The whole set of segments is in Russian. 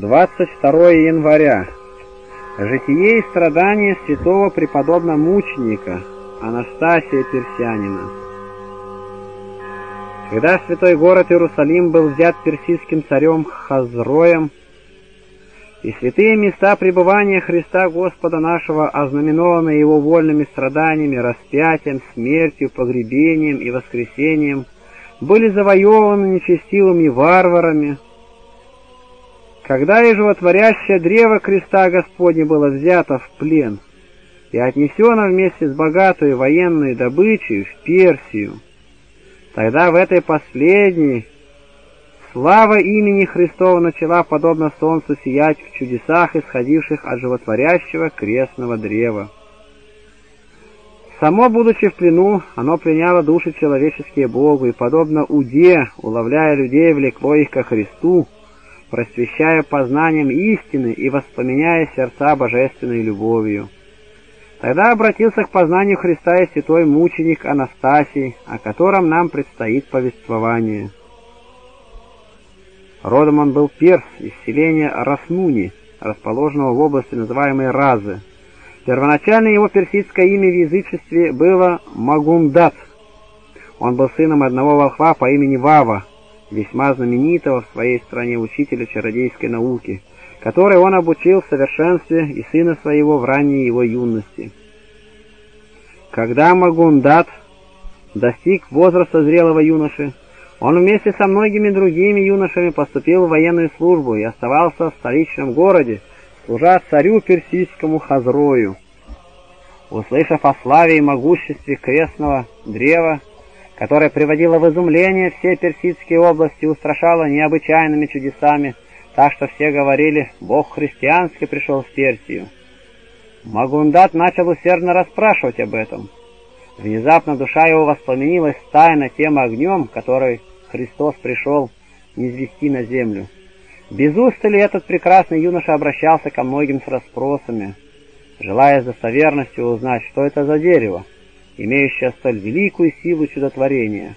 22 января. Житие и страдания святого преподобного мученика Анастасия Персянина. Когда святой город Иерусалим был взят персидским царем Хазроем, и святые места пребывания Христа Господа нашего, ознаменованы Его вольными страданиями, распятием, смертью, погребением и воскресением, были завоеваны нечестивыми варварами, когда и животворящее древо креста Господня было взято в плен и отнесено вместе с богатой военной добычей в Персию, тогда в этой последней слава имени Христова начала, подобно солнцу, сиять в чудесах, исходивших от животворящего крестного древа. Само, будучи в плену, оно пленяло души человеческие Богу, и, подобно уде, уловляя людей, влекло их ко Христу, просвещая познанием истины и воспламеняя сердца божественной любовью. Тогда обратился к познанию Христа и святой мученик Анастасий, о котором нам предстоит повествование. Родом он был перс из селения Раснуни, расположенного в области, называемой Разы. Первоначально его персидское имя в язычестве было Магундат. Он был сыном одного волхва по имени Вава, весьма знаменитого в своей стране учителя чародейской науки, который он обучил в совершенстве и сына своего в ранней его юности. Когда Магундат достиг возраста зрелого юноши, он вместе со многими другими юношами поступил в военную службу и оставался в столичном городе, служа царю персидскому Хазрою. Услышав о славе и могуществе крестного древа, которая приводила в изумление все персидские области и устрашала необычайными чудесами, так что все говорили «Бог христианский пришел в Персию». Магундат начал усердно расспрашивать об этом. Внезапно душа его воспламенилась тайно тем огнем, который Христос пришел низвести на землю. Без устали этот прекрасный юноша обращался ко многим с расспросами, желая с достоверностью узнать, что это за дерево, имеющая столь великую силу чудотворения.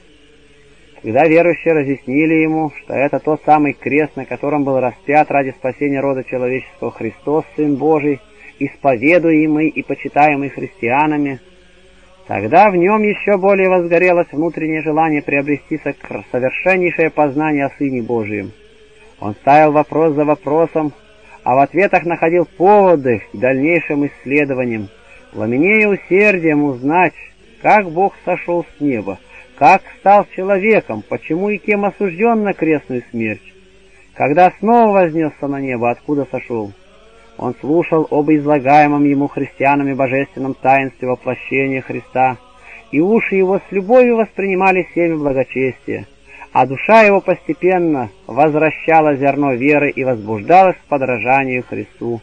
Когда верующие разъяснили ему, что это тот самый крест, на котором был распят ради спасения рода человеческого Христос, Сын Божий, исповедуемый и почитаемый христианами, тогда в нем еще более возгорелось внутреннее желание приобрести совершеннейшее познание о Сыне Божием. Он ставил вопрос за вопросом, а в ответах находил поводы к дальнейшим исследованиям, пламенея усердием узнать, как Бог сошел с неба, как стал человеком, почему и кем осужден на крестную смерть. Когда снова вознесся на небо, откуда сошел? Он слушал об излагаемом ему христианами божественном таинстве воплощения Христа, и уши его с любовью воспринимали семя благочестия, а душа его постепенно возвращала зерно веры и возбуждалась к подражанию Христу.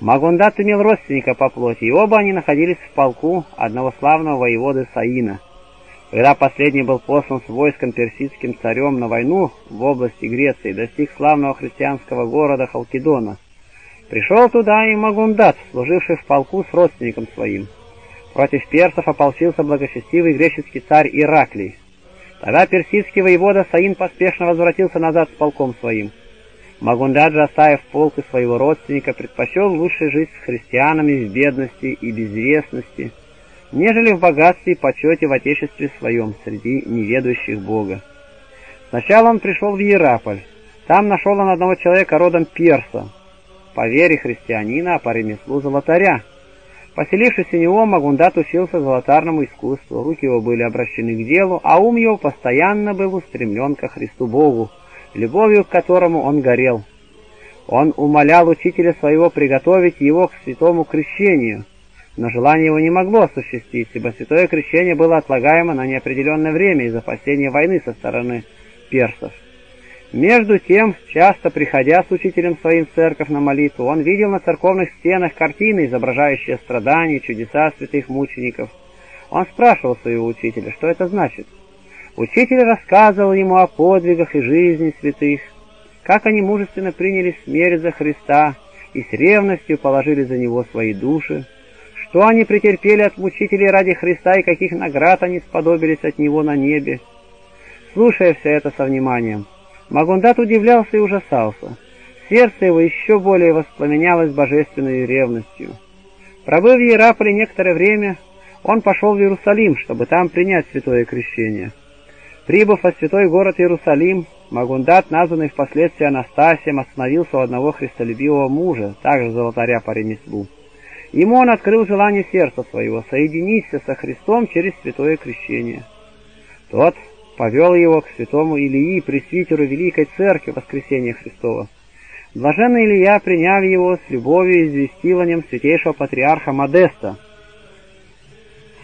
Магундат имел родственника по плоти, и оба они находились в полку одного славного воеводы Саина. Когда последний был послан с войском персидским царем на войну в области Греции, достиг славного христианского города Халкидона. Пришел туда и Магундат, служивший в полку с родственником своим. Против персов ополчился благочестивый греческий царь Ираклий. Тогда персидский воевода Саин поспешно возвратился назад с полком своим. Магундаджа, оставив полк и своего родственника, предпочел лучше жить с христианами в бедности и безвестности, нежели в богатстве и почете в отечестве своем среди неведущих Бога. Сначала он пришел в Иераполь. Там нашел он одного человека родом перса, по вере христианина, а по ремеслу золотаря. Поселившись у него, Магундат учился золотарному искусству, руки его были обращены к делу, а ум его постоянно был устремлен ко Христу Богу, любовью к которому он горел. Он умолял учителя своего приготовить его к святому крещению, но желание его не могло осуществиться, ибо святое крещение было отлагаемо на неопределенное время из-за опасения войны со стороны персов. Между тем, часто приходя с учителем своим в церковь на молитву, он видел на церковных стенах картины, изображающие страдания чудеса святых мучеников. Он спрашивал своего учителя, что это значит. Учитель рассказывал ему о подвигах и жизни святых, как они мужественно приняли смерть за Христа и с ревностью положили за Него свои души, что они претерпели от мучителей ради Христа и каких наград они сподобились от Него на небе. Слушая все это со вниманием, Магундат удивлялся и ужасался. сердце его еще более воспламенялось божественной ревностью. Пробыв в Иераполе некоторое время, он пошел в Иерусалим, чтобы там принять святое крещение. Прибыв во святой город Иерусалим, Магундат, названный впоследствии Анастасием, остановился у одного христолюбивого мужа, также золотаря по ремеслу. Ему он открыл желание сердца своего соединиться со Христом через святое крещение. Тот повел его к святому Илии, пресвитеру Великой Церкви Воскресения Христова. Блаженный Илья, приняв его, с любовью известил о нем святейшего патриарха Модеста.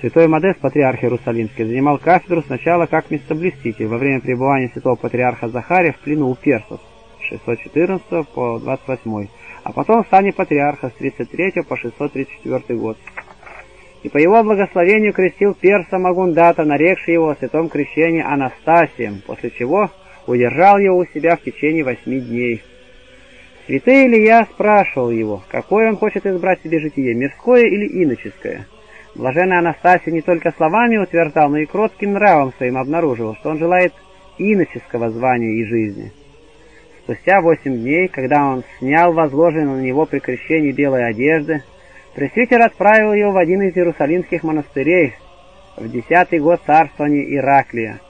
Святой Модест, патриарх Иерусалимский, занимал кафедру сначала как местоблюститель во время пребывания святого патриарха Захария в плену у персов с 614 по 28, а потом в стане патриарха с 33 по 634 год. И по его благословению крестил перса Магундата, нарекший его о святом крещении Анастасием, после чего удержал его у себя в течение восьми дней. Святый Илья спрашивал его, какое он хочет избрать себе житие, мирское или иноческое. Блаженный Анастасий не только словами утверждал, но и кротким нравом своим обнаруживал, что он желает иноческого звания и жизни. Спустя восемь дней, когда он снял возложенные на него при крещении белой одежды, пресвитер отправил его в один из иерусалимских монастырей в десятый год царствования Ираклия.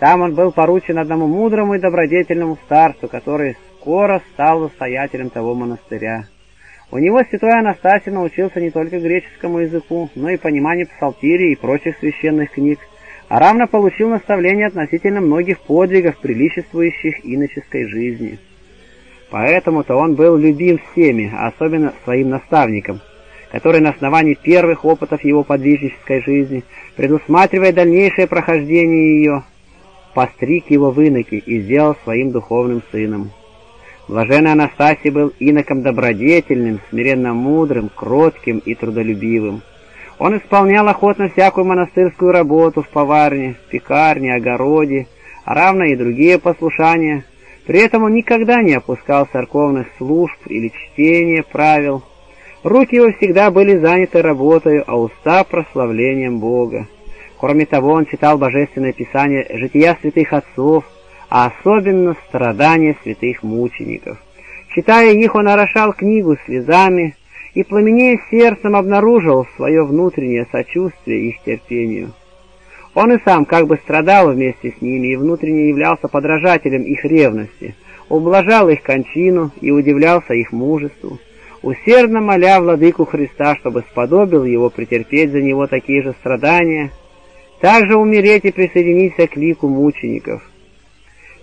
Там он был поручен одному мудрому и добродетельному старцу, который скоро стал настоятелем того монастыря. У него святой Анастасий научился не только греческому языку, но и пониманию псалтирии и прочих священных книг, а равно получил наставления относительно многих подвигов, приличествующих иноческой жизни. Поэтому-то он был любим всеми, особенно своим наставником, который на основании первых опытов его подвижнической жизни, предусматривая дальнейшее прохождение ее, постриг его в иноки и сделал своим духовным сыном. Блаженный Анастасий был иноком добродетельным, смиренно мудрым, кротким и трудолюбивым. Он исполнял охотно всякую монастырскую работу в поварне, пекарне, огороде, а равно и другие послушания. При этом он никогда не опускал церковных служб или чтения правил. Руки его всегда были заняты работой, а уста — прославлением Бога. Кроме того, он читал Божественное Писание «Жития святых отцов», а особенно страдания святых мучеников. Читая их, он орошал книгу слезами, и, пламенея сердцем, обнаружил свое внутреннее сочувствие их терпению. Он и сам как бы страдал вместе с ними и внутренне являлся подражателем их ревности, ублажал их кончину и удивлялся их мужеству, усердно моля Владыку Христа, чтобы сподобил его претерпеть за него такие же страдания, также умереть и присоединиться к лику мучеников.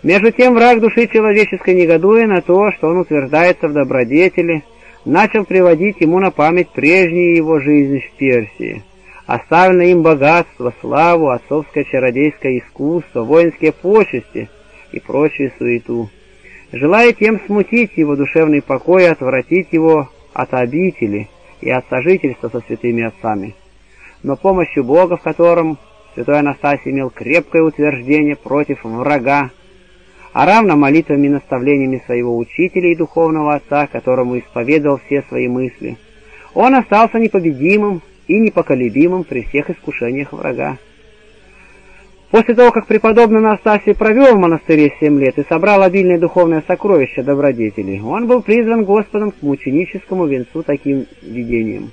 Между тем враг души человеческой негодуя на то, что он утверждается в добродетели, начал приводить ему на память прежнюю его жизнь в Персии. Оставлено им богатство, славу, отцовское чародейское искусство, воинские почести и прочую суету. Желая тем смутить его душевный покой и отвратить его от обители и от сожительства со святыми отцами. Но помощью Бога, в котором святой Анастасий имел крепкое утверждение против врага, а равно молитвами и наставлениями своего учителя и духовного отца, которому исповедовал все свои мысли, он остался непобедимым и непоколебимым при всех искушениях врага. После того, как преподобный Анастасий провел в монастыре семь лет и собрал обильное духовное сокровище добродетелей, он был призван Господом к мученическому венцу таким видением.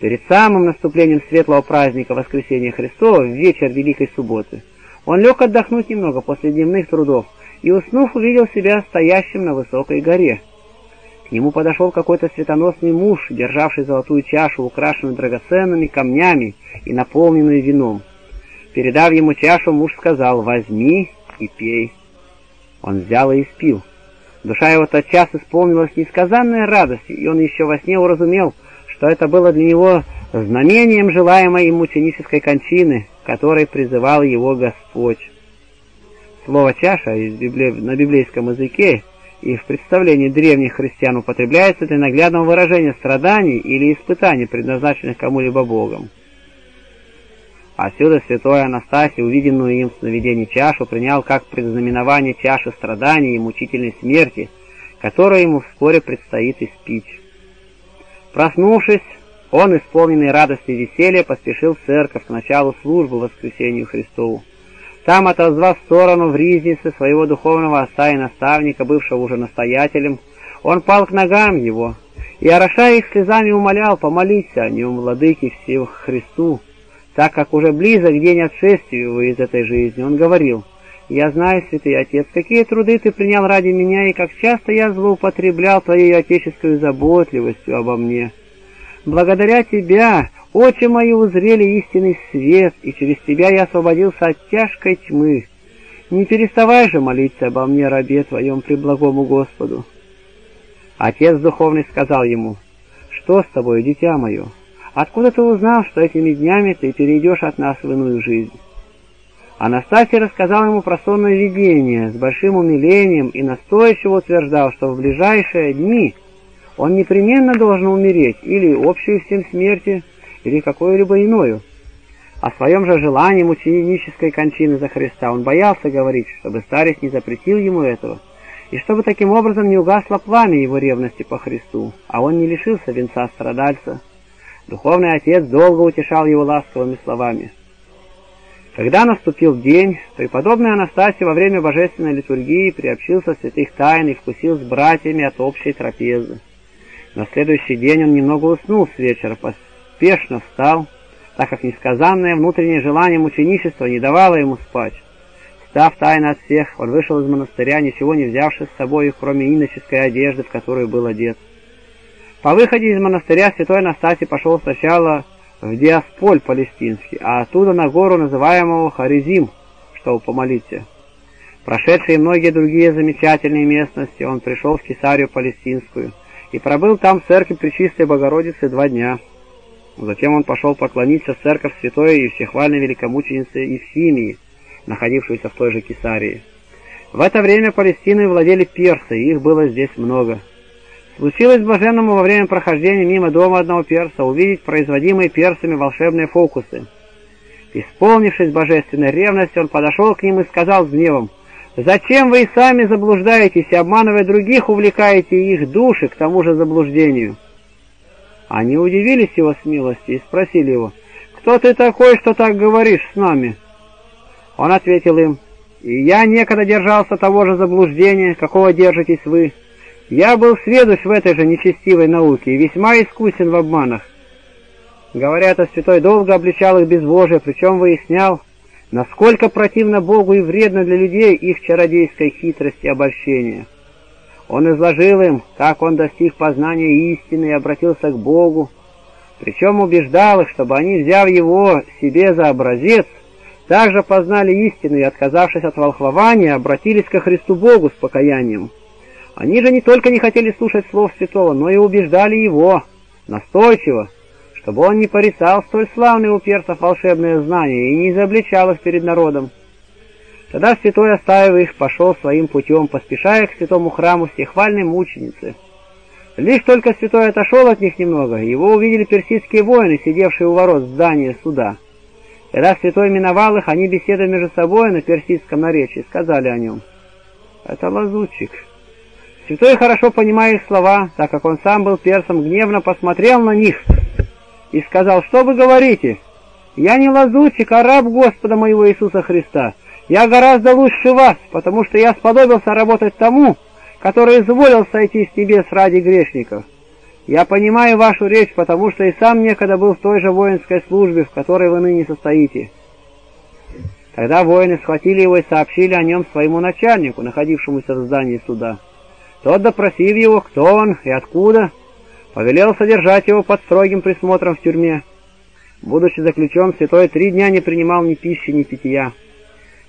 Перед самым наступлением светлого праздника Воскресения Христова в вечер Великой Субботы он лег отдохнуть немного после дневных трудов, и, уснув, увидел себя стоящим на высокой горе. К нему подошел какой-то светоносный муж, державший золотую чашу, украшенную драгоценными камнями и наполненную вином. Передав ему чашу, муж сказал «возьми и пей». Он взял и испил. Душа его тотчас исполнилась несказанной радостью, и он еще во сне уразумел, что это было для него знамением желаемой ему мученической кончины, которой призывал его Господь. Слово «чаша» на библейском языке и в представлении древних христиан употребляется для наглядного выражения страданий или испытаний, предназначенных кому-либо Богом. Отсюда святой Анастасий, увиденную им в сновидении чашу, принял как предзнаменование чаши страданий и мучительной смерти, которую ему вскоре предстоит испить. Проснувшись, он, исполненный радости и веселья, поспешил в церковь к началу службы воскресению Христову. Там, отозвав в сторону в Ризнице своего духовного отца и наставника, бывшего уже настоятелем, Он пал к ногам его, и, орошая их слезами, умолял помолиться о нем, владыке всех Христу, так как уже близок день отшествия его из этой жизни. Он говорил, «Я знаю, святый Отец, какие труды ты принял ради меня, и как часто я злоупотреблял твоей отеческую заботливостью обо мне. Благодаря тебя очи мои узрели истинный свет, и через тебя я освободился от тяжкой тьмы. Не переставай же молиться обо мне, рабе твоем, преблагому Господу». Отец духовный сказал ему, «Что с тобой, дитя мое? Откуда ты узнал, что этими днями ты перейдешь от нас в иную жизнь?» Анастасий рассказал ему про сонное видение с большим умилением и настойчиво утверждал, что в ближайшие дни он непременно должен умереть или общую всем смерти, или какую-либо иную. О своем же желании мученической кончины за Христа он боялся говорить, чтобы старец не запретил ему этого, и чтобы таким образом не угасло пламя его ревности по Христу, а он не лишился венца страдальца. Духовный отец долго утешал его ласковыми словами. Когда наступил день, преподобный Анастасий во время божественной литургии приобщился святых тайн и вкусил с братьями от общей трапезы. На следующий день он немного уснул с вечера, поспешно встал, так как несказанное внутреннее желание мученичества не давало ему спать. Став тайно от всех, он вышел из монастыря, ничего не взявши с собой, кроме иноческой одежды, в которую был одет. По выходе из монастыря святой Анастасий пошел сначала в Диасполь палестинский, а оттуда на гору, называемого Харизим, чтобы помолиться. Прошедшие многие другие замечательные местности, он пришел в Кесарию палестинскую и пробыл там в церкви Пречистой Богородицы два дня. Затем он пошел поклониться в церковь святой и всехвальной великомученицы Евсимии, находившуюся в той же Кесарии. В это время Палестиной владели персы, их было здесь много. Случилось блаженному во время прохождения мимо дома одного перса увидеть производимые персами волшебные фокусы. Исполнившись божественной ревностью, он подошел к ним и сказал с гневом, «Зачем вы и сами заблуждаетесь и, обманывая других, увлекаете их души к тому же заблуждению?» Они удивились его смелости и спросили его, «Кто ты такой, что так говоришь с нами?» Он ответил им, «И я некогда держался того же заблуждения, какого держитесь вы. Я был сведущ в этой же нечестивой науке и весьма искусен в обманах. Говорят, о святой долго обличал их безбожие, причем выяснял, насколько противно Богу и вредно для людей их чародейской хитрости и обольщения. Он изложил им, как он достиг познания истины и обратился к Богу, причем убеждал их, чтобы они, взяв его себе за образец, также познали истину и, отказавшись от волхвования, обратились ко Христу Богу с покаянием. Они же не только не хотели слушать слов святого, но и убеждали его, настойчиво, чтобы он не порицал столь славные у перцев волшебные знания и не изобличал их перед народом. Тогда святой, оставив их, пошел своим путем, поспешая к святому храму всехвальной мученицы. Лишь только святой отошел от них немного, его увидели персидские воины, сидевшие у ворот здания суда. Когда святой миновал их, они беседуя между собой на персидском наречии, сказали о нем. «Это лазутчик». Святой, хорошо понимая их слова, так как он сам был персом, гневно посмотрел на них и сказал, «Что вы говорите? Я не лазутчик, а раб Господа моего Иисуса Христа. Я гораздо лучше вас, потому что я сподобился работать тому, который изволил сойти с небес ради грешников». Я понимаю вашу речь, потому что и сам некогда был в той же воинской службе, в которой вы ныне состоите. Тогда воины схватили его и сообщили о нем своему начальнику, находившемуся в здании суда. Тот, допросив его, кто он и откуда, повелел содержать его под строгим присмотром в тюрьме. Будучи заключен, святой три дня не принимал ни пищи, ни питья.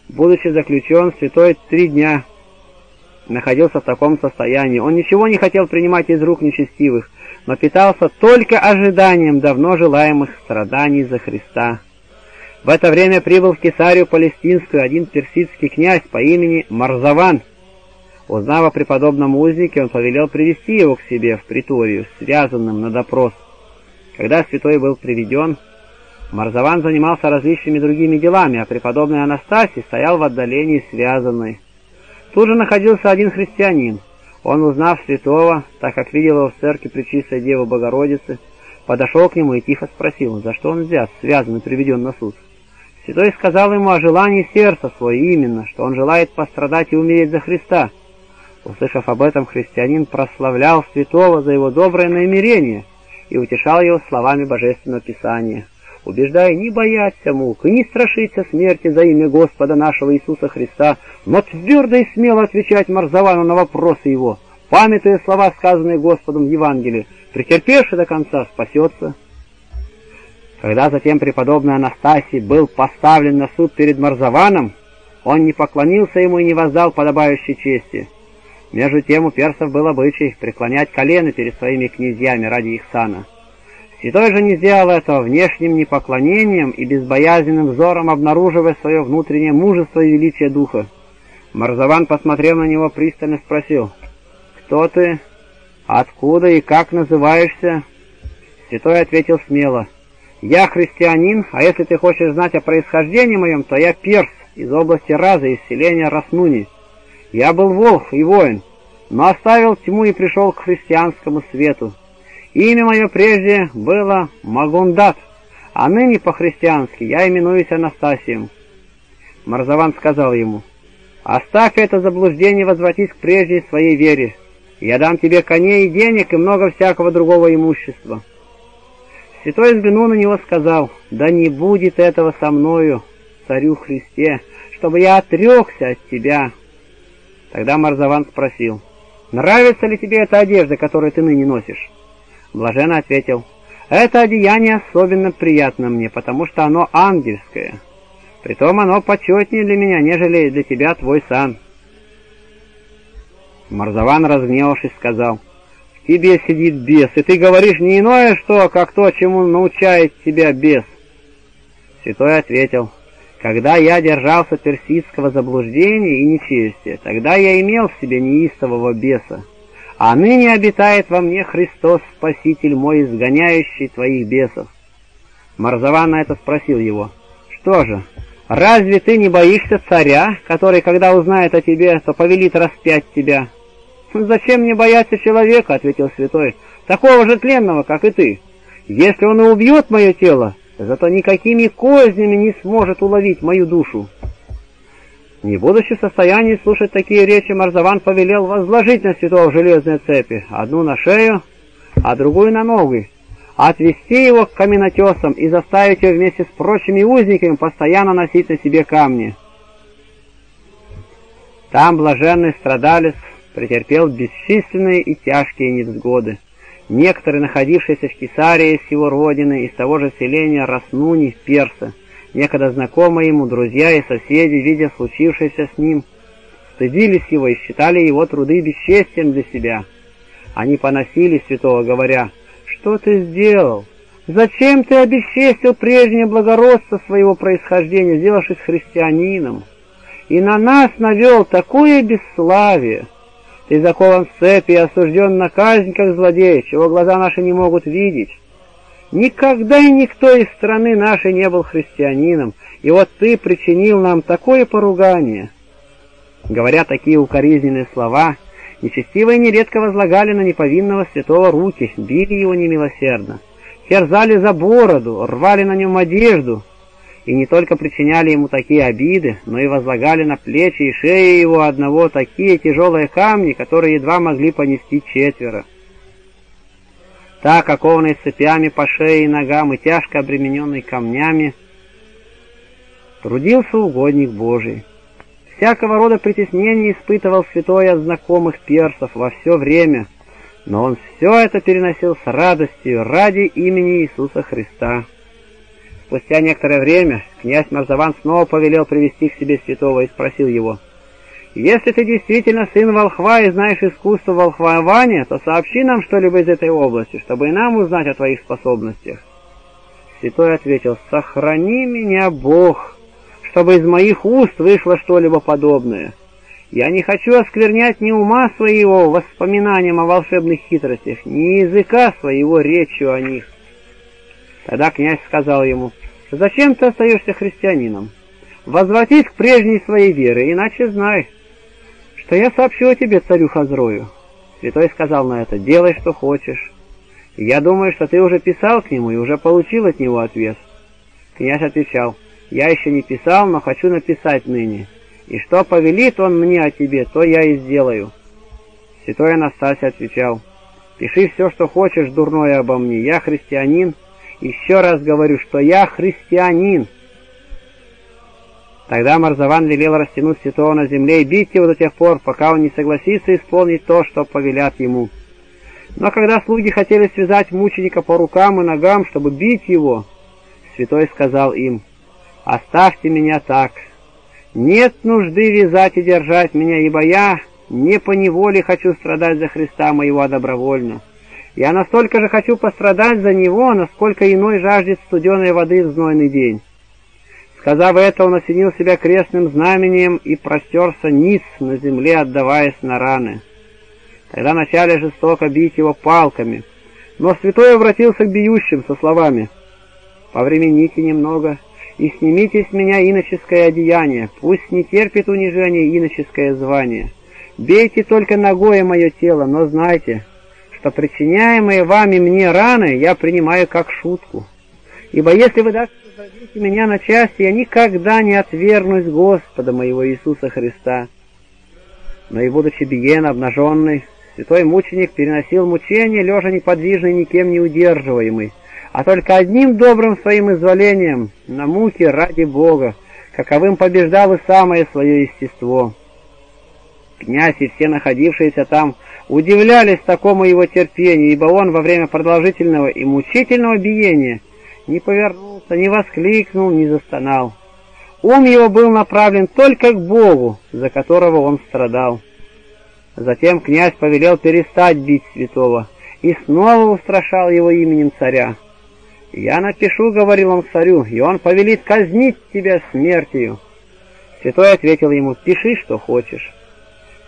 Будучи заключен, святой три дня находился в таком состоянии. Он ничего не хотел принимать из рук нечестивых, но питался только ожиданием давно желаемых страданий за Христа. В это время прибыл в Кесарию Палестинскую один персидский князь по имени Марзаван. Узнав о преподобном узнике, он повелел привести его к себе в приторию, связанным на допрос. Когда святой был приведен, Марзаван занимался различными другими делами, а преподобный Анастасий стоял в отдалении связанный. Тут же находился один христианин, он, узнав святого, так как видел его в церкви Пречистой Девы Богородицы, подошел к нему и тихо спросил, за что он взят, связан и приведен на суд. Святой сказал ему о желании сердца своего именно, что он желает пострадать и умереть за Христа. Услышав об этом, христианин прославлял святого за его доброе намерение и утешал его словами Божественного Писания, убеждая не бояться мук и не страшиться смерти за имя Господа нашего Иисуса Христа, но твердо и смело отвечать Марзавану на вопросы его, памятуя слова, сказанные Господом в Евангелии, претерпевший до конца спасется. Когда затем преподобный Анастасий был поставлен на суд перед Марзаваном, он не поклонился ему и не воздал подобающей чести. Между тем у персов был обычай преклонять колено перед своими князьями ради их сана. Святой же не сделал этого внешним непоклонением и безбоязненным взором обнаруживая свое внутреннее мужество и величие духа. Марзаван, посмотрев на него, пристально спросил, «Кто ты? Откуда и как называешься?» Святой ответил смело, «Я христианин, а если ты хочешь знать о происхождении моем, то я перс из области Раза, из селения Раснуни. Я был волк и воин, но оставил тьму и пришел к христианскому свету. Имя мое прежде было Магундат, а ныне по-христиански я именуюсь Анастасием. Марзаван сказал ему, «Оставь это заблуждение возвратись к прежней своей вере. Я дам тебе коней и денег и много всякого другого имущества». Святой взглянул на него сказал, «Да не будет этого со мною, царю Христе, чтобы я отрекся от тебя». Тогда Марзаван спросил, «Нравится ли тебе эта одежда, которую ты ныне носишь?» Блаженно ответил, «Это одеяние особенно приятно мне, потому что оно ангельское. Притом оно почетнее для меня, нежели для тебя твой сан». Марзаван, разгневавшись, сказал, «В тебе сидит бес, и ты говоришь не иное что, как то, чему научает тебя бес». Святой ответил, «Когда я держался персидского заблуждения и нечестия, тогда я имел в себе неистового беса а ныне обитает во мне Христос, Спаситель мой, изгоняющий твоих бесов. Марзаван на это спросил его, что же, разве ты не боишься царя, который, когда узнает о тебе, то повелит распять тебя? Зачем мне бояться человека, ответил святой, такого же тленного, как и ты. Если он и убьет мое тело, зато никакими кознями не сможет уловить мою душу. Не будучи в состоянии слушать такие речи, Марзаван повелел возложить на святого железные цепи, одну на шею, а другую на ноги, отвести его к каменотесам и заставить его вместе с прочими узниками постоянно носить на себе камни. Там блаженный страдалец претерпел бесчисленные и тяжкие невзгоды. Некоторые, находившиеся в Кесарии с его родины, из того же селения Раснуни, Перса, Некогда знакомые ему, друзья и соседи, видя случившееся с ним, стыдились его и считали его труды бесчестием для себя. Они поносили святого, говоря, «Что ты сделал? Зачем ты обесчестил прежнее благородство своего происхождения, сделавшись христианином? И на нас навел такое бесславие!» Ты закован в цепи и осужден на казнь, как злодей, чего глаза наши не могут видеть. Никогда и никто из страны нашей не был христианином, и вот ты причинил нам такое поругание. Говоря такие укоризненные слова, нечестивые нередко возлагали на неповинного святого руки, били его немилосердно, терзали за бороду, рвали на нем одежду, и не только причиняли ему такие обиды, но и возлагали на плечи и шеи его одного такие тяжелые камни, которые едва могли понести четверо так, окованный цепями по шее и ногам и тяжко обремененный камнями, трудился угодник Божий. Всякого рода притеснения испытывал святой от знакомых персов во все время, но он все это переносил с радостью ради имени Иисуса Христа. Спустя некоторое время князь Марзаван снова повелел привести к себе святого и спросил его — если ты действительно сын волхва и знаешь искусство волхвования, то сообщи нам что-либо из этой области, чтобы и нам узнать о твоих способностях. Святой ответил, сохрани меня, Бог, чтобы из моих уст вышло что-либо подобное. Я не хочу осквернять ни ума своего воспоминанием о волшебных хитростях, ни языка своего речью о них. Тогда князь сказал ему, «Зачем ты остаешься христианином? Возвратись к прежней своей вере, иначе знай, что я сообщу о тебе царю Хазрою. Святой сказал на это, делай, что хочешь. я думаю, что ты уже писал к нему и уже получил от него ответ. Князь отвечал, я еще не писал, но хочу написать ныне. И что повелит он мне о тебе, то я и сделаю. Святой Анастасий отвечал, «Пиши все, что хочешь дурное обо мне, я христианин, еще раз говорю, что я христианин». Тогда Марзаван велел растянуть святого на земле и бить его до тех пор, пока он не согласится исполнить то, что повелят ему. Но когда слуги хотели связать мученика по рукам и ногам, чтобы бить его, святой сказал им, «Оставьте меня так. Нет нужды вязать и держать меня, ибо я не по неволе хочу страдать за Христа моего добровольно. Я настолько же хочу пострадать за Него, насколько иной жаждет студеной воды в знойный день». Сказав это, он осенил себя крестным знамением и простерся низ на земле, отдаваясь на раны. Тогда начали жестоко бить его палками, но святой обратился к бьющим со словами «Повремените немного и снимите с меня иноческое одеяние, пусть не терпит унижения иноческое звание. Бейте только ногое мое тело, но знайте, что причиняемые вами мне раны я принимаю как шутку. Ибо если вы разобьете меня на части, я никогда не отвергнусь Господа моего Иисуса Христа. Но и будучи биен обнаженный, святой мученик переносил мучения, лежа неподвижный, никем не удерживаемый, а только одним добрым своим изволением на муки ради Бога, каковым побеждал и самое свое естество. Князь и все находившиеся там удивлялись такому его терпению, ибо он во время продолжительного и мучительного биения не повернулся, не воскликнул, не застонал. Ум его был направлен только к Богу, за которого он страдал. Затем князь повелел перестать бить святого и снова устрашал его именем царя. «Я напишу, — говорил он царю, — и он повелит казнить тебя смертью». Святой ответил ему, «Пиши, что хочешь».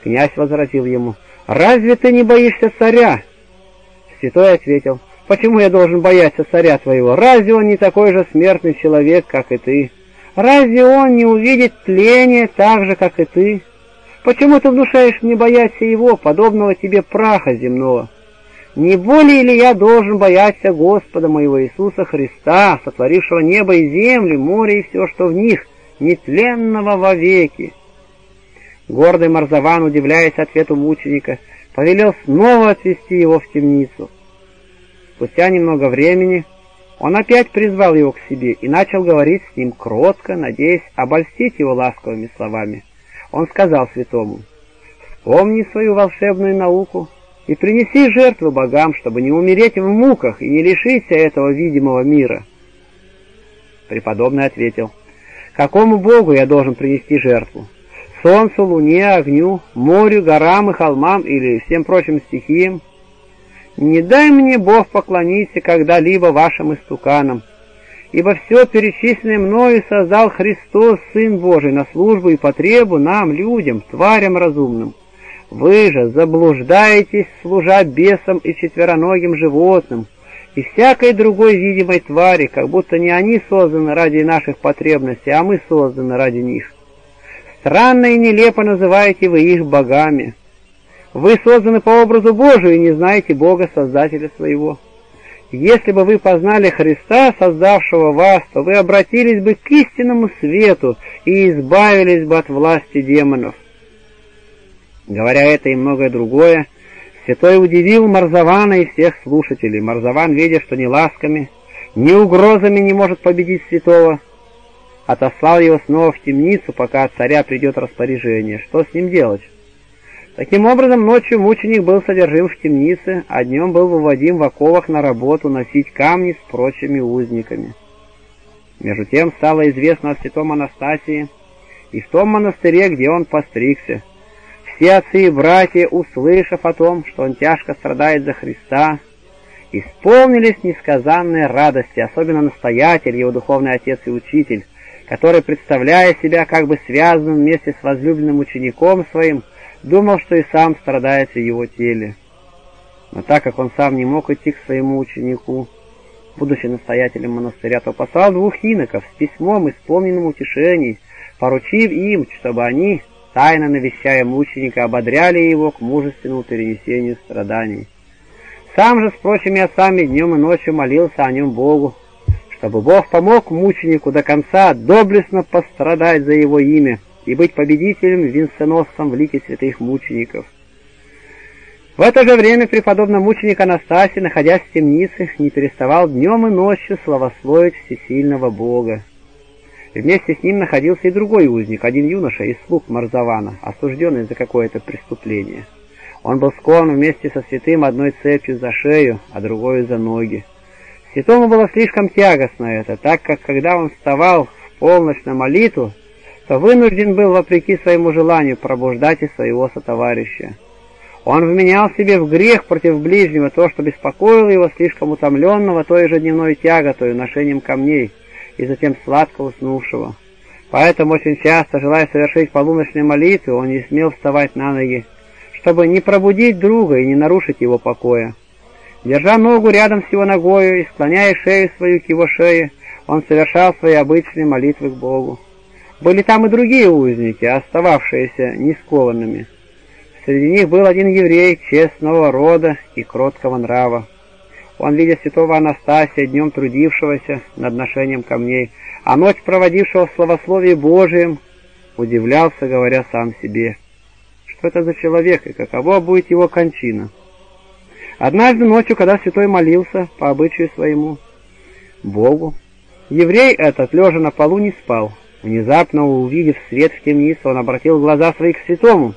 Князь возразил ему, «Разве ты не боишься царя?» Святой ответил, «Почему я должен бояться царя твоего? Разве он не такой же смертный человек, как и ты? Разве он не увидит тление так же, как и ты?» Почему ты внушаешь мне бояться его, подобного тебе праха земного? Не более ли я должен бояться Господа моего Иисуса Христа, сотворившего небо и землю, море и все, что в них, нетленного вовеки?» Гордый Марзаван, удивляясь ответу мученика, повелел снова отвести его в темницу. Спустя немного времени он опять призвал его к себе и начал говорить с ним кротко, надеясь обольстить его ласковыми словами он сказал святому, «Вспомни свою волшебную науку и принеси жертву богам, чтобы не умереть в муках и не лишиться этого видимого мира». Преподобный ответил, «Какому богу я должен принести жертву? Солнцу, луне, огню, морю, горам и холмам или всем прочим стихиям? Не дай мне Бог поклониться когда-либо вашим истуканам, ибо все перечисленное мною создал Христос, Сын Божий, на службу и потребу нам, людям, тварям разумным. Вы же заблуждаетесь, служа бесам и четвероногим животным, и всякой другой видимой твари, как будто не они созданы ради наших потребностей, а мы созданы ради них. Странно и нелепо называете вы их богами. Вы созданы по образу Божию и не знаете Бога, Создателя своего. Если бы вы познали Христа, создавшего вас, то вы обратились бы к истинному свету и избавились бы от власти демонов. Говоря это и многое другое, святой удивил Марзавана и всех слушателей. Марзаван, видя, что ни ласками, ни угрозами не может победить святого, отослал его снова в темницу, пока от царя придет распоряжение. Что с ним делать? Таким образом, ночью мученик был содержим в темнице, а днем был выводим в оковах на работу носить камни с прочими узниками. Между тем стало известно о святом Анастасии и в том монастыре, где он постригся. Все отцы и братья, услышав о том, что он тяжко страдает за Христа, исполнились несказанной радости, особенно настоятель, его духовный отец и учитель, который, представляя себя как бы связанным вместе с возлюбленным учеником своим, думал, что и сам страдает в его теле. Но так как он сам не мог идти к своему ученику, будучи настоятелем монастыря, то послал двух иноков с письмом, исполненным утешений, поручив им, чтобы они, тайно навещая мученика, ободряли его к мужественному перенесению страданий. Сам же с прочими отцами днем и ночью молился о нем Богу, чтобы Бог помог мученику до конца доблестно пострадать за его имя, и быть победителем венценосцем в лике святых мучеников. В это же время преподобный мученик Анастасий, находясь в темнице, не переставал днем и ночью славословить всесильного Бога. Вместе с ним находился и другой узник, один юноша из слуг Марзавана, осужденный за какое-то преступление. Он был скован вместе со святым одной цепью за шею, а другой за ноги. Святому было слишком тягостно это, так как когда он вставал в полночь на молитву, то вынужден был, вопреки своему желанию, пробуждать и своего сотоварища. Он вменял себе в грех против ближнего то, что беспокоило его слишком утомленного той же дневной тяготой, ношением камней, и затем сладко уснувшего. Поэтому очень часто, желая совершить полуночную молитву, он не смел вставать на ноги, чтобы не пробудить друга и не нарушить его покоя. Держа ногу рядом с его ногою и склоняя шею свою к его шее, он совершал свои обычные молитвы к Богу. Были там и другие узники, остававшиеся нескованными. Среди них был один еврей честного рода и кроткого нрава. Он, видя святого Анастасия, днем трудившегося над ношением камней, а ночь проводившего в славословии Божием, удивлялся, говоря сам себе, что это за человек и каково будет его кончина. Однажды ночью, когда святой молился по обычаю своему Богу, еврей этот, лежа на полу, не спал. Внезапно, увидев свет в темнице, он обратил глаза свои к святому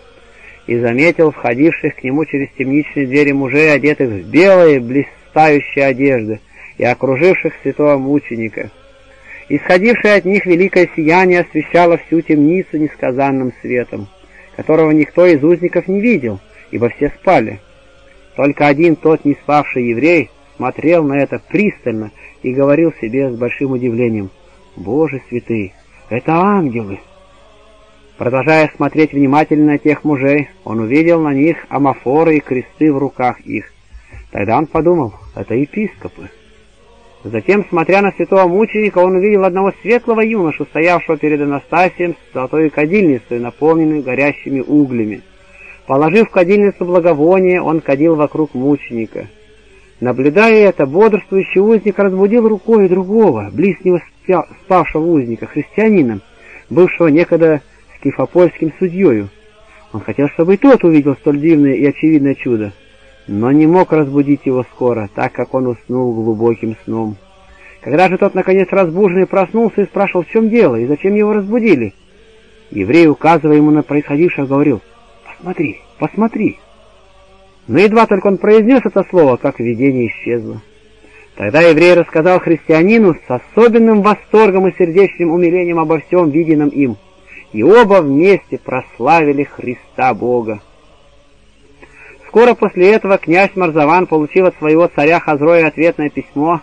и заметил входивших к нему через темничные двери мужей, одетых в белые, блистающие одежды и окруживших святого мученика. Исходившее от них великое сияние освещало всю темницу несказанным светом, которого никто из узников не видел, ибо все спали. Только один тот не спавший еврей смотрел на это пристально и говорил себе с большим удивлением, «Боже святый, это ангелы!» Продолжая смотреть внимательно на тех мужей, он увидел на них амафоры и кресты в руках их, Тогда он подумал, это епископы. Затем, смотря на святого мученика, он увидел одного светлого юношу, стоявшего перед Анастасием с золотой кадильницей, наполненной горящими углями. Положив в кадильницу благовоние, он кадил вокруг мученика. Наблюдая это, бодрствующий узник разбудил рукой другого, близкого спавшего узника, христианина, бывшего некогда скифопольским судьею. Он хотел, чтобы и тот увидел столь дивное и очевидное чудо но не мог разбудить его скоро, так как он уснул глубоким сном. Когда же тот, наконец, разбуженный, проснулся и спрашивал, в чем дело и зачем его разбудили, еврей, указывая ему на происходившее, говорил, «Посмотри, посмотри!» Но едва только он произнес это слово, как видение исчезло. Тогда еврей рассказал христианину с особенным восторгом и сердечным умилением обо всем виденном им, и оба вместе прославили Христа Бога. Скоро после этого князь Марзаван получил от своего царя Хазроя ответное письмо,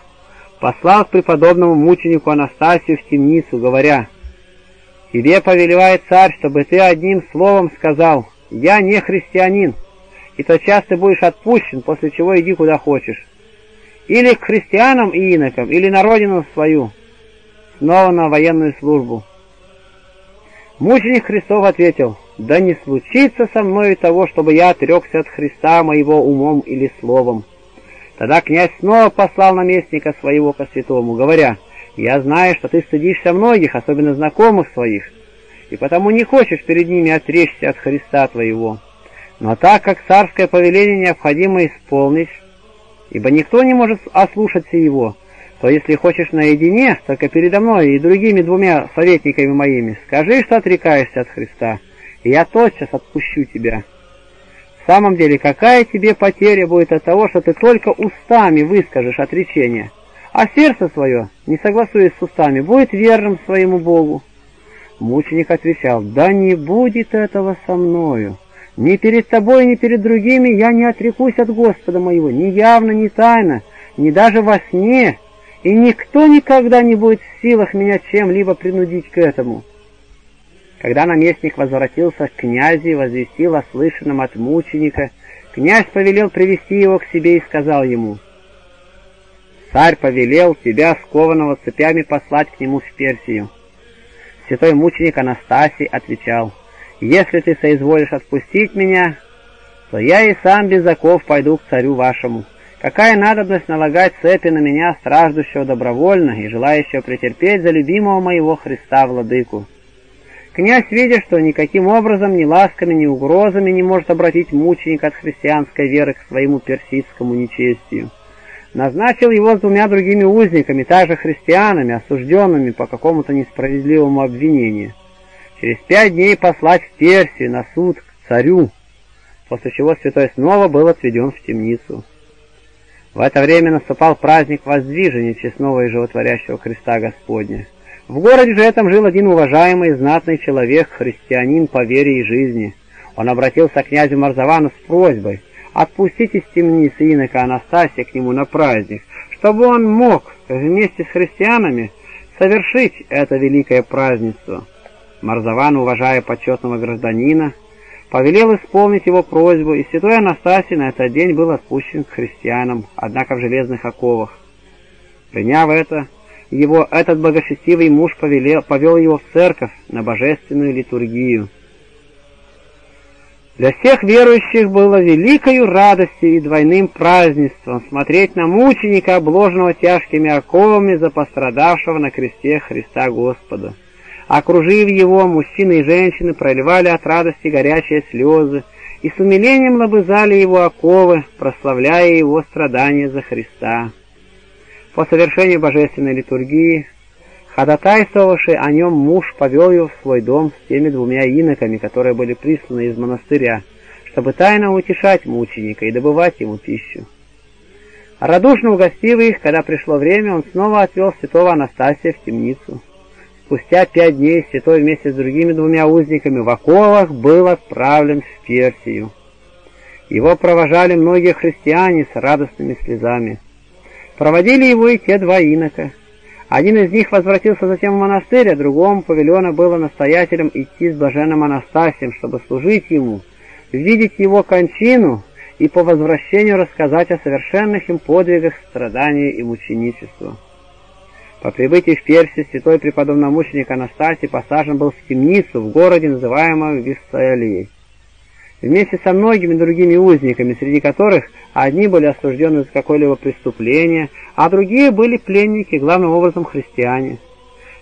послал к преподобному мученику Анастасию в темницу, говоря, «Тебе повелевает царь, чтобы ты одним словом сказал, «Я не христианин», и тотчас ты будешь отпущен, после чего иди куда хочешь. Или к христианам и инокам, или на родину свою, снова на военную службу». Мученик Христов ответил, «Да не случится со мной того, чтобы я отрекся от Христа моего умом или словом». Тогда князь снова послал наместника своего ко святому, говоря, «Я знаю, что ты стыдишься многих, особенно знакомых своих, и потому не хочешь перед ними отречься от Христа твоего. Но так как царское повеление необходимо исполнить, ибо никто не может ослушаться его, то если хочешь наедине, только передо мной и другими двумя советниками моими, скажи, что отрекаешься от Христа, и я тотчас отпущу тебя. В самом деле, какая тебе потеря будет от того, что ты только устами выскажешь отречение, а сердце свое, не согласуясь с устами, будет верным своему Богу? Мученик отвечал, да не будет этого со мною. Ни перед тобой, ни перед другими я не отрекусь от Господа моего, ни явно, ни тайно, ни даже во сне, и никто никогда не будет в силах меня чем-либо принудить к этому. Когда наместник возвратился к князю и возвестил о слышанном от мученика, князь повелел привести его к себе и сказал ему, «Царь повелел тебя, скованного цепями, послать к нему в Персию». Святой мученик Анастасий отвечал, «Если ты соизволишь отпустить меня, то я и сам без оков пойду к царю вашему». Какая надобность налагать цепи на меня, страждущего добровольно и желающего претерпеть за любимого моего Христа Владыку? Князь, видя, что никаким образом, ни ласками, ни угрозами не может обратить мученика от христианской веры к своему персидскому нечестию, назначил его с двумя другими узниками, также христианами, осужденными по какому-то несправедливому обвинению, через пять дней послать в Персию на суд к царю, после чего святой снова был отведен в темницу. В это время наступал праздник воздвижения честного и животворящего креста Господня. В городе же этом жил один уважаемый знатный человек, христианин по вере и жизни. Он обратился к князю Марзавану с просьбой отпустить из темницы инока Анастасия к нему на праздник, чтобы он мог вместе с христианами совершить это великое празднество. Марзаван, уважая почетного гражданина, повелел исполнить его просьбу, и святой Анастасий на этот день был отпущен к христианам, однако в железных оковах. Приняв это, его этот богочестивый муж повелел, повел его в церковь на божественную литургию. Для всех верующих было великою радостью и двойным празднеством смотреть на мученика, обложенного тяжкими оковами за пострадавшего на кресте Христа Господа. Окружив его, мужчины и женщины проливали от радости горячие слезы и с умилением лобызали его оковы, прославляя его страдания за Христа. По совершению божественной литургии, ходатайствовавший о нем муж повел его в свой дом с теми двумя иноками, которые были присланы из монастыря, чтобы тайно утешать мученика и добывать ему пищу. Радушно угостив их, когда пришло время, он снова отвел святого Анастасия в темницу. Спустя пять дней святой вместе с другими двумя узниками в оковах был отправлен в Персию. Его провожали многие христиане с радостными слезами. Проводили его и те два инока. Один из них возвратился затем в монастырь, а другому повелено было настоятелем идти с блаженным Анастасием, чтобы служить ему, видеть его кончину и по возвращению рассказать о совершенных им подвигах страдания и мученичества. По прибытии в Персию святой преподобномученик Анастасий посажен был в темницу в городе, называемом Виссалией вместе со многими другими узниками, среди которых одни были осуждены за какое-либо преступление, а другие были пленники, главным образом христиане.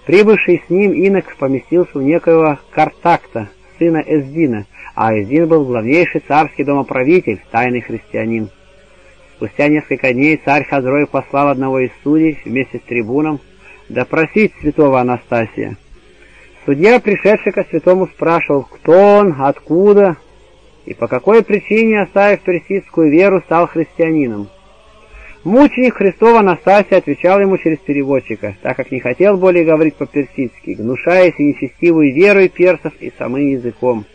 Прибывший с ним инок поместился у некоего Картакта, сына Эздина, а Эздин был главнейший царский домоправитель, тайный христианин. Спустя несколько дней царь Хазрой послал одного из судей вместе с трибуном допросить святого Анастасия. Судья, пришедший ко святому, спрашивал, кто он, откуда, и по какой причине, оставив персидскую веру, стал христианином. Мученик Христова Анастасия отвечал ему через переводчика, так как не хотел более говорить по-персидски, гнушаясь и нечестивую верой персов и самым языком.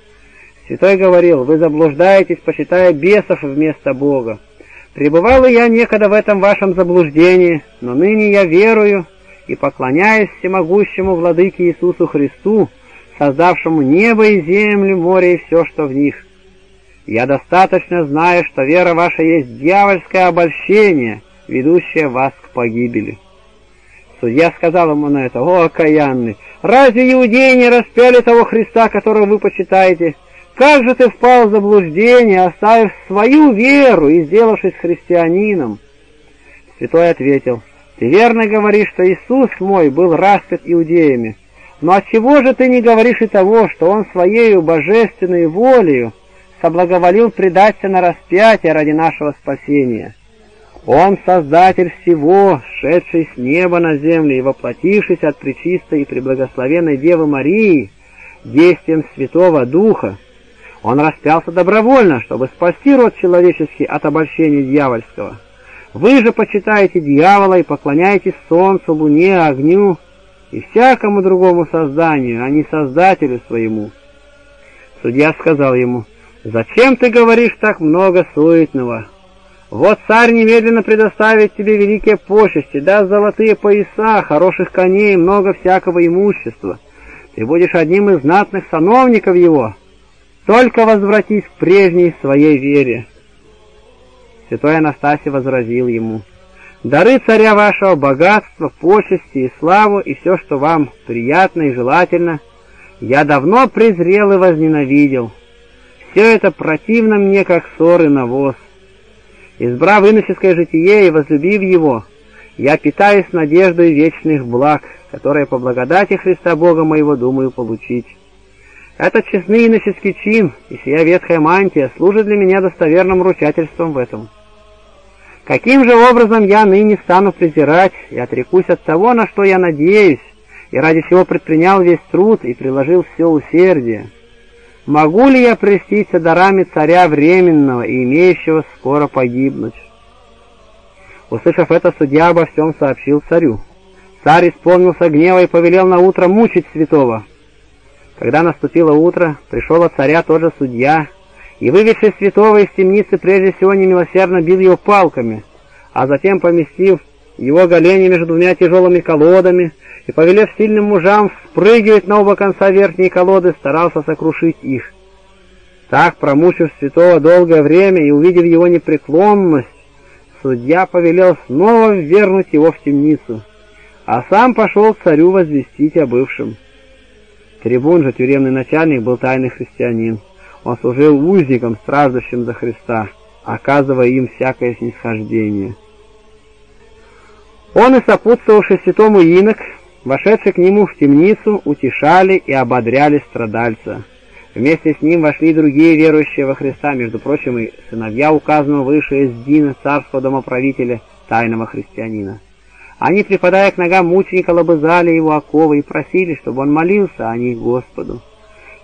Святой говорил, вы заблуждаетесь, почитая бесов вместо Бога. Пребывал и я некогда в этом вашем заблуждении, но ныне я верую и поклоняюсь всемогущему Владыке Иисусу Христу, создавшему небо и землю, море и все, что в них. Я достаточно знаю, что вера ваша есть дьявольское обольщение, ведущее вас к погибели. Судья сказал ему на это, «О, окаянный, разве иудеи не распяли того Христа, которого вы почитаете? Как же ты впал в заблуждение, оставив свою веру и сделавшись христианином?» Святой ответил, «Ты верно говоришь, что Иисус мой был распят иудеями, но отчего же ты не говоришь и того, что Он своей божественной волею соблаговолил предаться на распятие ради нашего спасения. Он Создатель всего, шедший с неба на землю и воплотившийся от Пречистой и Преблагословенной Девы Марии, действием Святого Духа. Он распялся добровольно, чтобы спасти род человеческий от обольщения дьявольского. Вы же почитаете дьявола и поклоняетесь солнцу, луне, огню и всякому другому созданию, а не Создателю своему. Судья сказал ему, «Зачем ты говоришь так много суетного? Вот царь немедленно предоставит тебе великие почести, даст золотые пояса, хороших коней, много всякого имущества. Ты будешь одним из знатных сановников его. Только возвратись к прежней своей вере». Святой Анастасий возразил ему, «Дары царя вашего, богатство, почести и славу, и все, что вам приятно и желательно, я давно презрел и возненавидел». Все это противно мне, как ссор и навоз. Избрав иноческое житие и возлюбив его, я питаюсь надеждой вечных благ, которые по благодати Христа Бога моего думаю получить. Этот честный иноческий чин и сия ветхая мантия служат для меня достоверным ручательством в этом. Каким же образом я ныне стану презирать и отрекусь от того, на что я надеюсь, и ради чего предпринял весь труд и приложил все усердие? Могу ли я преститься дарами царя временного и имеющего скоро погибнуть? Услышав это, судья обо всем сообщил царю. Царь исполнился гнева и повелел на утро мучить святого. Когда наступило утро, пришел от царя тот же судья, и, выведший святого из темницы, прежде всего немилосердно бил его палками, а затем, поместив его голени между двумя тяжелыми колодами и, повелев сильным мужам спрыгивать на оба конца верхней колоды, старался сокрушить их. Так, промучив святого долгое время и увидев его непреклонность, судья повелел снова вернуть его в темницу, а сам пошел к царю возвестить о бывшем. Трибун же, тюремный начальник, был тайный христианин. Он служил узником, страждущим за Христа, оказывая им всякое снисхождение. Он и сопутствовавший святому инок, вошедший к нему в темницу, утешали и ободряли страдальца. Вместе с ним вошли другие верующие во Христа, между прочим, и сыновья указанного выше из Дина, царского домоправителя, тайного христианина. Они, припадая к ногам мученика, лобызали его оковы и просили, чтобы он молился о них Господу.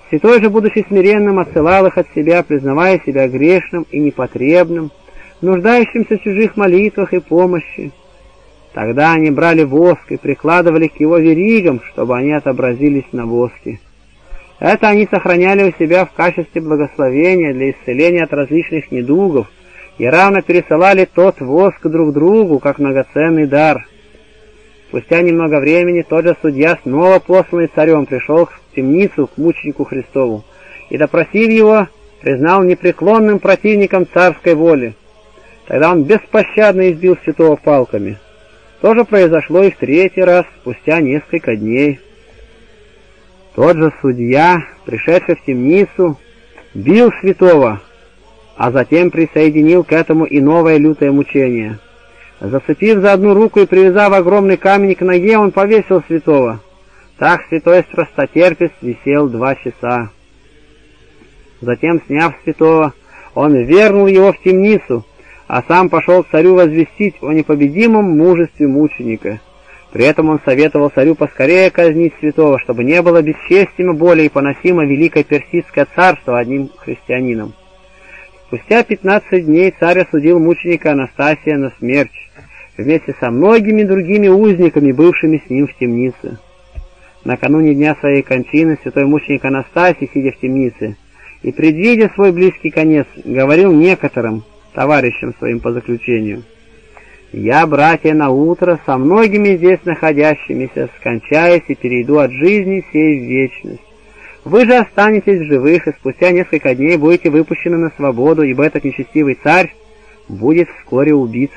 Святой же, будучи смиренным, отсылал их от себя, признавая себя грешным и непотребным, нуждающимся в чужих молитвах и помощи. Тогда они брали воск и прикладывали к его веригам, чтобы они отобразились на воске. Это они сохраняли у себя в качестве благословения для исцеления от различных недугов и равно пересылали тот воск друг другу, как многоценный дар. Спустя немного времени тот же судья, снова посланный царем, пришел в темницу к мученику Христову и, допросив его, признал непреклонным противником царской воли. Тогда он беспощадно избил святого палками. То же произошло и в третий раз, спустя несколько дней. Тот же судья, пришедший в темницу, бил святого, а затем присоединил к этому и новое лютое мучение. Зацепив за одну руку и привязав огромный камень к ноге, он повесил святого. Так святой страстотерпец висел два часа. Затем, сняв святого, он вернул его в темницу, а сам пошел к царю возвестить о непобедимом мужестве мученика. При этом он советовал царю поскорее казнить святого, чтобы не было бесчестием более и поносимо великое персидское царство одним христианином. Спустя пятнадцать дней царь осудил мученика Анастасия на смерть, вместе со многими другими узниками, бывшими с ним в темнице. Накануне дня своей кончины святой мученик Анастасий, сидя в темнице, и, предвидя свой близкий конец, говорил некоторым товарищам своим по заключению — я, братья, на утро со многими здесь находящимися скончаюсь и перейду от жизни сей в вечность. Вы же останетесь живых, и спустя несколько дней будете выпущены на свободу, ибо этот нечестивый царь будет вскоре убит.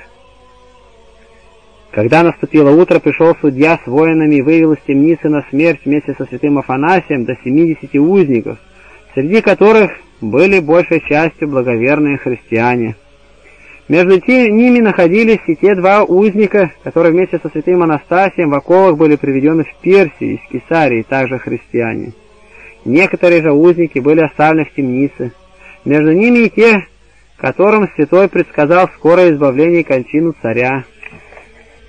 Когда наступило утро, пришел судья с воинами и вывел из темницы на смерть вместе со святым Афанасием до семидесяти узников, среди которых были большей частью благоверные христиане. Между ними находились и те два узника, которые вместе со святым Анастасием в оковах были приведены в Персию из Кесарии, также христиане. Некоторые же узники были оставлены в темнице. Между ними и те, которым святой предсказал скорое избавление и кончину царя.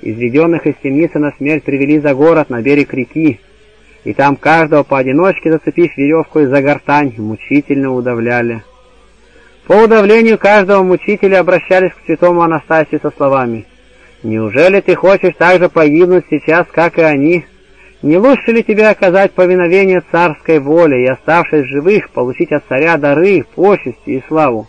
Изведенных из темницы на смерть привели за город на берег реки, и там каждого поодиночке, зацепив веревку за гортань, мучительно удавляли. По удавлению каждого мучителя обращались к святому Анастасию со словами «Неужели ты хочешь так же погибнуть сейчас, как и они? Не лучше ли тебе оказать повиновение царской воле и, оставшись живых, получить от царя дары, почести и славу?»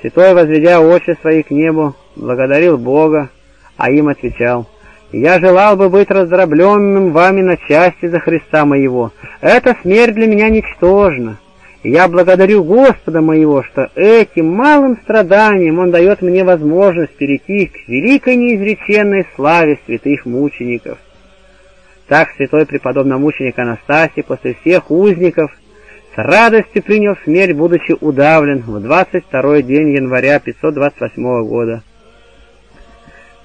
Святой, возведя очи свои к небу, благодарил Бога, а им отвечал «Я желал бы быть раздробленным вами на части за Христа моего. Эта смерть для меня ничтожна». Я благодарю Господа моего, что этим малым страданием Он дает мне возможность перейти к великой неизреченной славе святых мучеников. Так святой преподобный мученик Анастасий после всех узников с радостью принял смерть, будучи удавлен в 22 день января 528 года.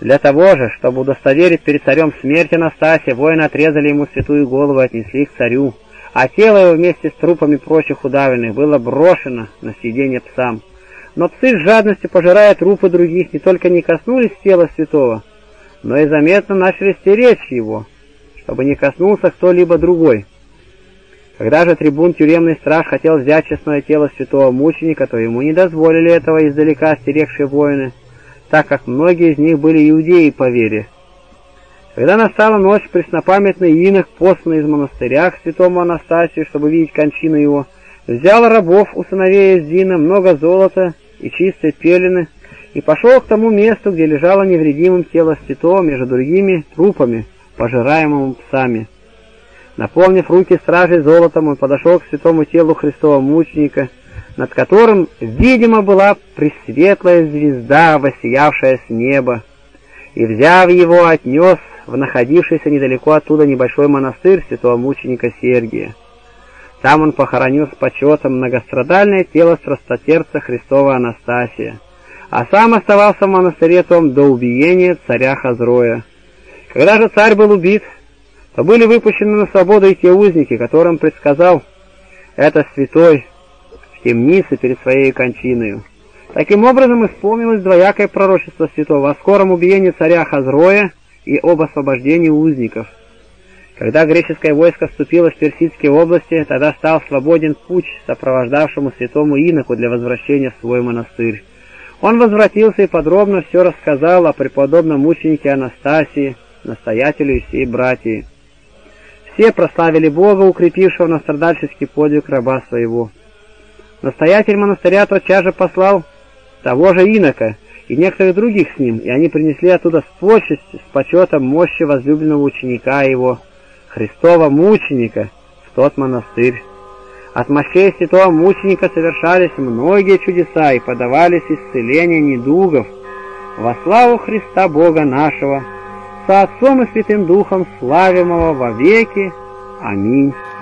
Для того же, чтобы удостоверить перед царем смерть Анастасия, воины отрезали ему святую голову и отнесли к царю а тело его вместе с трупами прочих удавленных было брошено на съедение псам. Но псы с жадностью, пожирая трупы других, не только не коснулись тела святого, но и заметно начали стеречь его, чтобы не коснулся кто-либо другой. Когда же трибун тюремный страж хотел взять честное тело святого мученика, то ему не дозволили этого издалека стерегшие воины, так как многие из них были иудеи по вере. Когда настала ночь, преснопамятный инок, посланный из монастыря к святому Анастасию, чтобы видеть кончину его, взял рабов у сыновей Эздина, много золота и чистой пелены, и пошел к тому месту, где лежало невредимым тело святого между другими трупами, пожираемым псами. Наполнив руки стражей золотом, он подошел к святому телу Христова мученика, над которым, видимо, была пресветлая звезда, воссиявшая с неба, и, взяв его, отнес в находившийся недалеко оттуда небольшой монастырь святого мученика Сергия. Там он похоронил с почетом многострадальное тело страстотерца Христова Анастасия, а сам оставался в монастыре том до убиения царя Хазроя. Когда же царь был убит, то были выпущены на свободу и те узники, которым предсказал это святой в темнице перед своей кончиной. Таким образом исполнилось двоякое пророчество святого о скором убиении царя Хазроя и об освобождении узников. Когда греческое войско вступило в Персидские области, тогда стал свободен путь сопровождавшему святому иноку для возвращения в свой монастырь. Он возвратился и подробно все рассказал о преподобном мученике Анастасии, настоятелю и всей братьи. Все прославили Бога, укрепившего на страдальческий подвиг раба своего. Настоятель монастыря тотчас же послал того же инока и некоторых других с ним, и они принесли оттуда с почестью, с почетом мощи возлюбленного ученика его, Христова мученика, в тот монастырь. От мощей святого мученика совершались многие чудеса и подавались исцеления недугов. Во славу Христа Бога нашего! Со Отцом и Святым Духом, славимого во веки. Аминь.